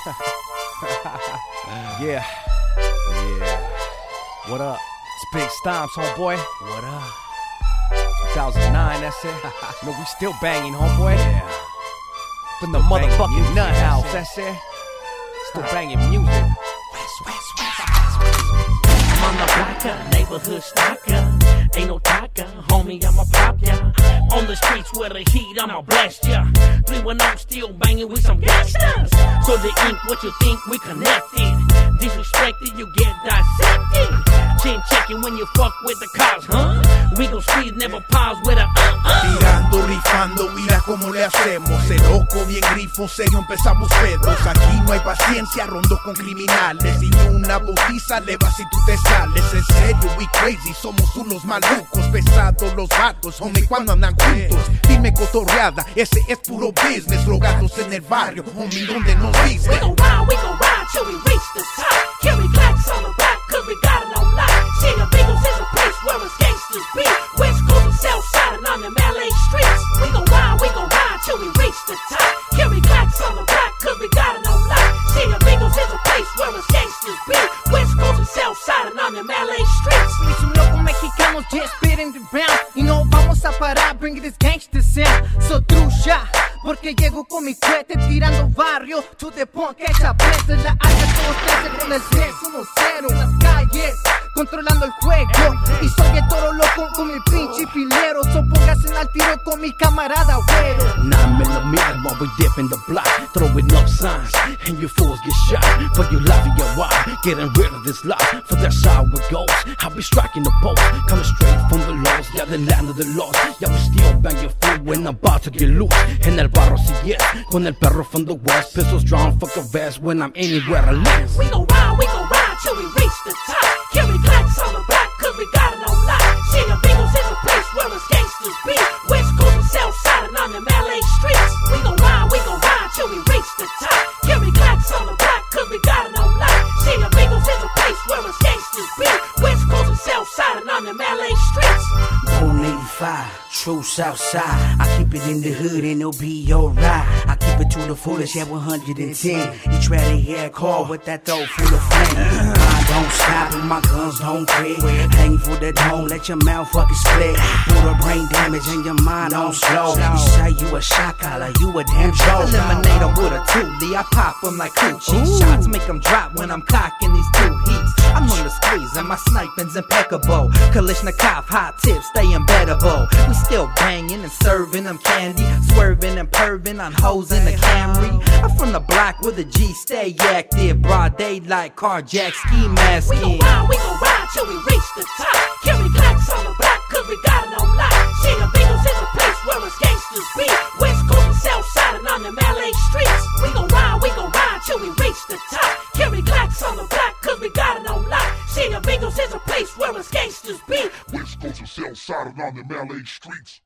yeah. Yeah. What up? It's Big Stomps, homeboy. What up? 2009, that's it. no, we still banging, homeboy. Yeah. From the motherfucking nut house, that's it. Steel Banging Musick. West, west, west, I'm on the blocker, neighborhood stalker. Ain't no talker, homie, I'ma pop ya. On the streets with the heat, I'ma blast ya. Three when I'm still banging with some gangsters. So the ink, what you think we connected? Disrespected, you get dissected. Chin checking when you fuck with the cops, huh? We gon' squeeze, never pause with a uh uh. Tirando, rifando, mira cómo le hacemos. El loco, bien grifo, serio, empezamos pedos. Aquí no hay paciencia, rondo con criminales. Y una bautiza le va si tú te sales. En serio, we crazy, somos unos malucos. Pesados los vatos, homie, cuando andan juntos. Dime cotorreada, ese es puro business. Drogados en el barrio, homie, donde nos We dicen. gon' ride, we gon' ride till we reach the top. Streets. We gon' ride, we gon' ride till we reach the top. Carry Glocks on the back, cause we got it on lock. See Beagles is a place where us gangsters be. West Coast and South Side and on them LA streets. Es un loco mexicano, just spitting the round. Y no vamos a parar, bring this gangster sound. So trucha, porque llego con mi cohete tirando barrio. To the point que presa la hace todos trece con el 3-1-0 en las calles. Controlando el juego Y soy el toro loco con mi pinche filero So póngase al tiro con mi camarada güero Nine millimeter while we dip in the block, throwing up signs, and you fools get shot. Your life and your why, getting rid of this lie. For that's how it goes. I'll be striking the post, coming straight from the lows, yeah, the land of the lost. Yeah, we still bang your food when I'm about to get loose. En el barro si yes, con el perro from the west, pistols drawn, fuck a vest when I'm anywhere live. We gon' ride, we gon' ride till we reach the top. Carry Glocks on the back, cause we got it on lock. See the Beagles is a place where us gangsters be. West Coast and South Side and on them LA streets. We gon' ride, we gon' ride till we reach the top. Carry Glocks on the back, cause we got it on lock. See the Beagles is a place where us gangsters be. West Coast and South Side and on them LA streets. 85, true south side. I keep it in the hood and it'll be alright. I keep it to the fullest, yeah, 110. You try to hear a call with that throat full of flame. Uh-huh. I don't stop and my guns don't quit. Hang for the dome, let your mouth fucking split. Put a brain damage and your mind on slow. You say you a shot collar, you a damn joke. Eliminate with a toolie, I pop pop 'em like coochie. Shots make make 'em drop when I'm cocking these two heats. I'm on the squeeze and my sniping's impeccable. Kalashnikov, hot tips, stay embeddable. We still banging and serving them candy, swerving and perving on hoes in the Camry. I'm from the block where the G stay active. Broad daylight, carjack, ski mask. We gon' ride, we gon' ride till we reach the top. Carry Glocks on the back, cause we got it on lock. See the Beagles is a place where us gangsters be. West Coast and South Side and on them LA streets. We gon' ride, we gon' ride till we reach the top. Carry Glocks on the back, cause we got it on lock. See the Beagles is a place where us gangsters be. West Coast and South Side and on them LA streets.